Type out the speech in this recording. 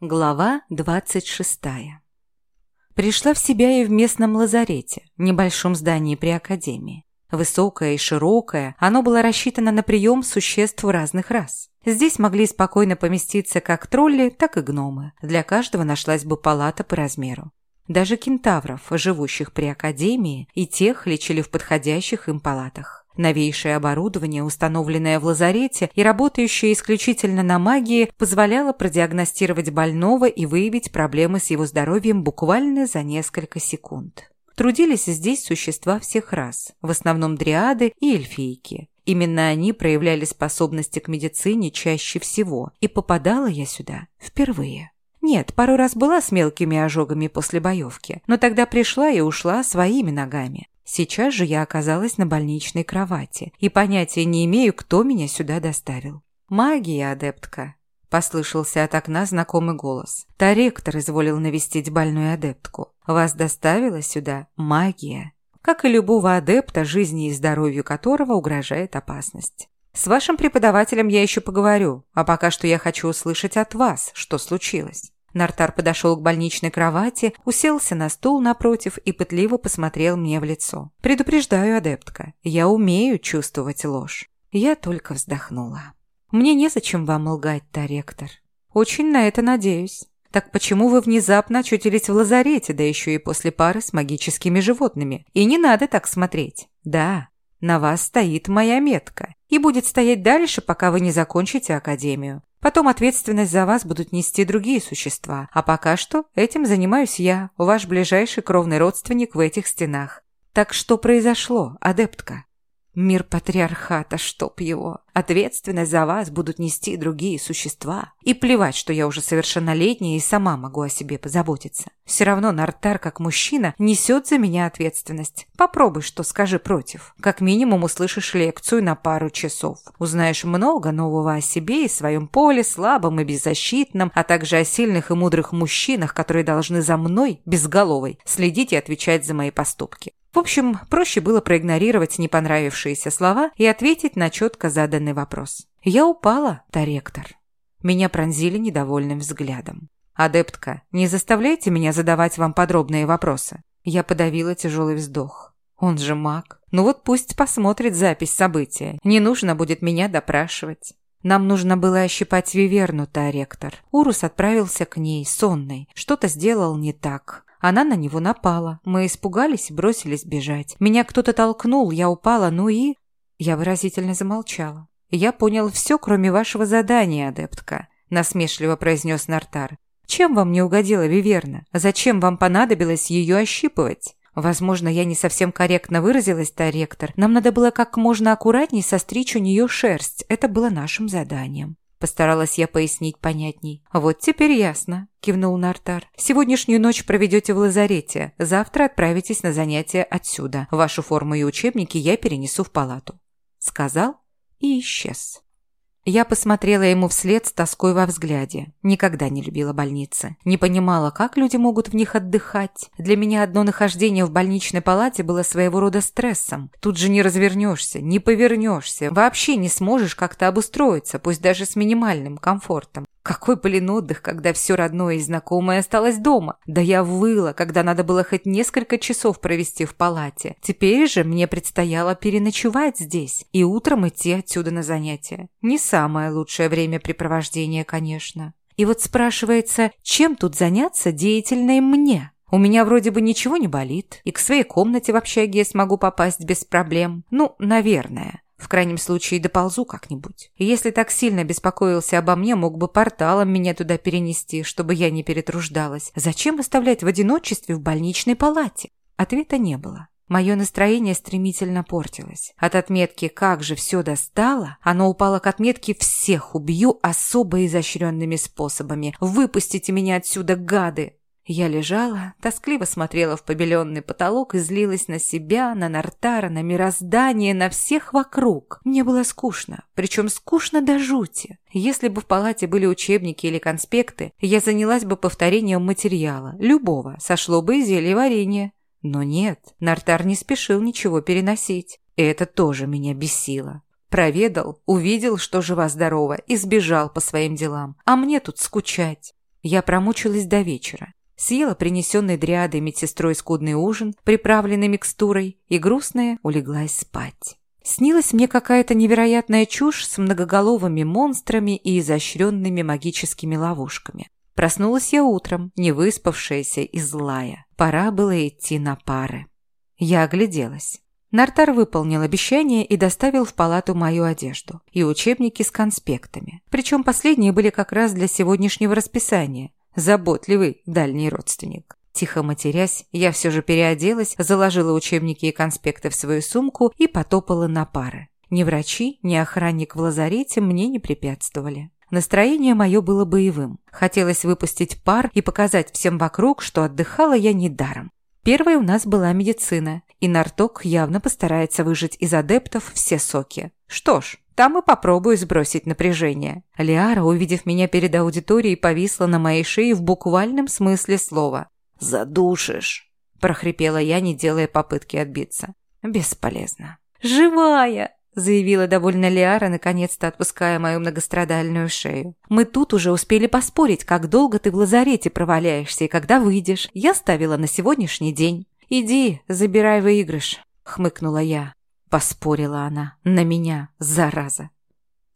Глава 26. Пришла в себя и в местном лазарете, небольшом здании при академии. Высокое и широкое, оно было рассчитано на прием существ разных рас. Здесь могли спокойно поместиться как тролли, так и гномы. Для каждого нашлась бы палата по размеру. Даже кентавров, живущих при академии, и тех лечили в подходящих им палатах. Новейшее оборудование, установленное в лазарете и работающее исключительно на магии, позволяло продиагностировать больного и выявить проблемы с его здоровьем буквально за несколько секунд. Трудились здесь существа всех рас, в основном дриады и эльфийки. Именно они проявляли способности к медицине чаще всего, и попадала я сюда впервые. Нет, пару раз была с мелкими ожогами после боевки, но тогда пришла и ушла своими ногами. Сейчас же я оказалась на больничной кровати и понятия не имею, кто меня сюда доставил. «Магия, адептка!» – послышался от окна знакомый голос. «Таректор изволил навестить больную адептку. Вас доставила сюда магия, как и любого адепта, жизни и здоровью которого угрожает опасность. С вашим преподавателем я еще поговорю, а пока что я хочу услышать от вас, что случилось». Нартар подошел к больничной кровати, уселся на стул напротив и пытливо посмотрел мне в лицо. «Предупреждаю, адептка, я умею чувствовать ложь». Я только вздохнула. «Мне незачем вам лгать, Таректор. Очень на это надеюсь. Так почему вы внезапно очутились в лазарете, да еще и после пары с магическими животными? И не надо так смотреть. Да, на вас стоит моя метка и будет стоять дальше, пока вы не закончите академию. Потом ответственность за вас будут нести другие существа, а пока что этим занимаюсь я, ваш ближайший кровный родственник в этих стенах. Так что произошло, адептка? Мир патриархата, чтоб его. Ответственность за вас будут нести другие существа. И плевать, что я уже совершеннолетняя и сама могу о себе позаботиться. Все равно Нартар, как мужчина, несет за меня ответственность. Попробуй, что скажи против. Как минимум услышишь лекцию на пару часов. Узнаешь много нового о себе и своем поле, слабом и беззащитном, а также о сильных и мудрых мужчинах, которые должны за мной, безголовой, следить и отвечать за мои поступки. В общем, проще было проигнорировать не понравившиеся слова и ответить на четко заданный вопрос. «Я упала, Таректор». Меня пронзили недовольным взглядом. «Адептка, не заставляйте меня задавать вам подробные вопросы». Я подавила тяжелый вздох. «Он же маг. Ну вот пусть посмотрит запись события. Не нужно будет меня допрашивать». Нам нужно было ощипать Виверну, Таректор. Урус отправился к ней, сонной. Что-то сделал не так. Она на него напала. Мы испугались и бросились бежать. Меня кто-то толкнул, я упала, ну и... Я выразительно замолчала. «Я понял все, кроме вашего задания, адептка», – насмешливо произнес Нартар. «Чем вам не угодила Виверна? Зачем вам понадобилось ее ощипывать?» Возможно, я не совсем корректно выразилась, та ректор. Нам надо было как можно аккуратней состричь у нее шерсть. Это было нашим заданием. Постаралась я пояснить понятней. «Вот теперь ясно», – кивнул Нартар. «Сегодняшнюю ночь проведете в лазарете. Завтра отправитесь на занятия отсюда. Вашу форму и учебники я перенесу в палату». Сказал и исчез. Я посмотрела ему вслед с тоской во взгляде. Никогда не любила больницы. Не понимала, как люди могут в них отдыхать. Для меня одно нахождение в больничной палате было своего рода стрессом. Тут же не развернешься, не повернешься, вообще не сможешь как-то обустроиться, пусть даже с минимальным комфортом. Какой, блин, отдых, когда все родное и знакомое осталось дома. Да я выла, когда надо было хоть несколько часов провести в палате. Теперь же мне предстояло переночевать здесь и утром идти отсюда на занятия. Не самое лучшее времяпрепровождение, конечно. И вот спрашивается, чем тут заняться деятельной мне? У меня вроде бы ничего не болит, и к своей комнате в общаге я смогу попасть без проблем. Ну, наверное. В крайнем случае доползу как-нибудь. Если так сильно беспокоился обо мне, мог бы порталом меня туда перенести, чтобы я не перетруждалась. Зачем оставлять в одиночестве в больничной палате? Ответа не было. Мое настроение стремительно портилось. От отметки «как же все достало» оно упало к отметке «всех убью особо изощренными способами». «Выпустите меня отсюда, гады!» Я лежала, тоскливо смотрела в побеленный потолок и злилась на себя, на Нартара, на мироздание, на всех вокруг. Мне было скучно, причем скучно до жути. Если бы в палате были учебники или конспекты, я занялась бы повторением материала, любого, сошло бы и зелье варенье. Но нет, Нартар не спешил ничего переносить. И это тоже меня бесило. Проведал, увидел, что жива-здорова, и сбежал по своим делам. А мне тут скучать. Я промучилась до вечера. Съела принесенный дриадой медсестрой скудный ужин, приправленный микстурой, и грустная улеглась спать. Снилась мне какая-то невероятная чушь с многоголовыми монстрами и изощренными магическими ловушками. Проснулась я утром, не выспавшаяся и злая. Пора было идти на пары. Я огляделась. Нартар выполнил обещание и доставил в палату мою одежду и учебники с конспектами. Причем последние были как раз для сегодняшнего расписания. Заботливый дальний родственник. Тихо матерясь, я все же переоделась, заложила учебники и конспекты в свою сумку и потопала на пары. Ни врачи, ни охранник в лазарете мне не препятствовали. Настроение мое было боевым. Хотелось выпустить пар и показать всем вокруг, что отдыхала я недаром. Первой у нас была медицина, и Нарток явно постарается выжать из адептов все соки. Что ж, там и попробую сбросить напряжение. Лиара, увидев меня перед аудиторией, повисла на моей шее в буквальном смысле слова. «Задушишь!» – прохрипела я, не делая попытки отбиться. «Бесполезно». «Живая!» заявила довольно Лиара, наконец-то отпуская мою многострадальную шею. «Мы тут уже успели поспорить, как долго ты в лазарете проваляешься и когда выйдешь. Я ставила на сегодняшний день. Иди, забирай выигрыш», — хмыкнула я. Поспорила она. На меня, зараза.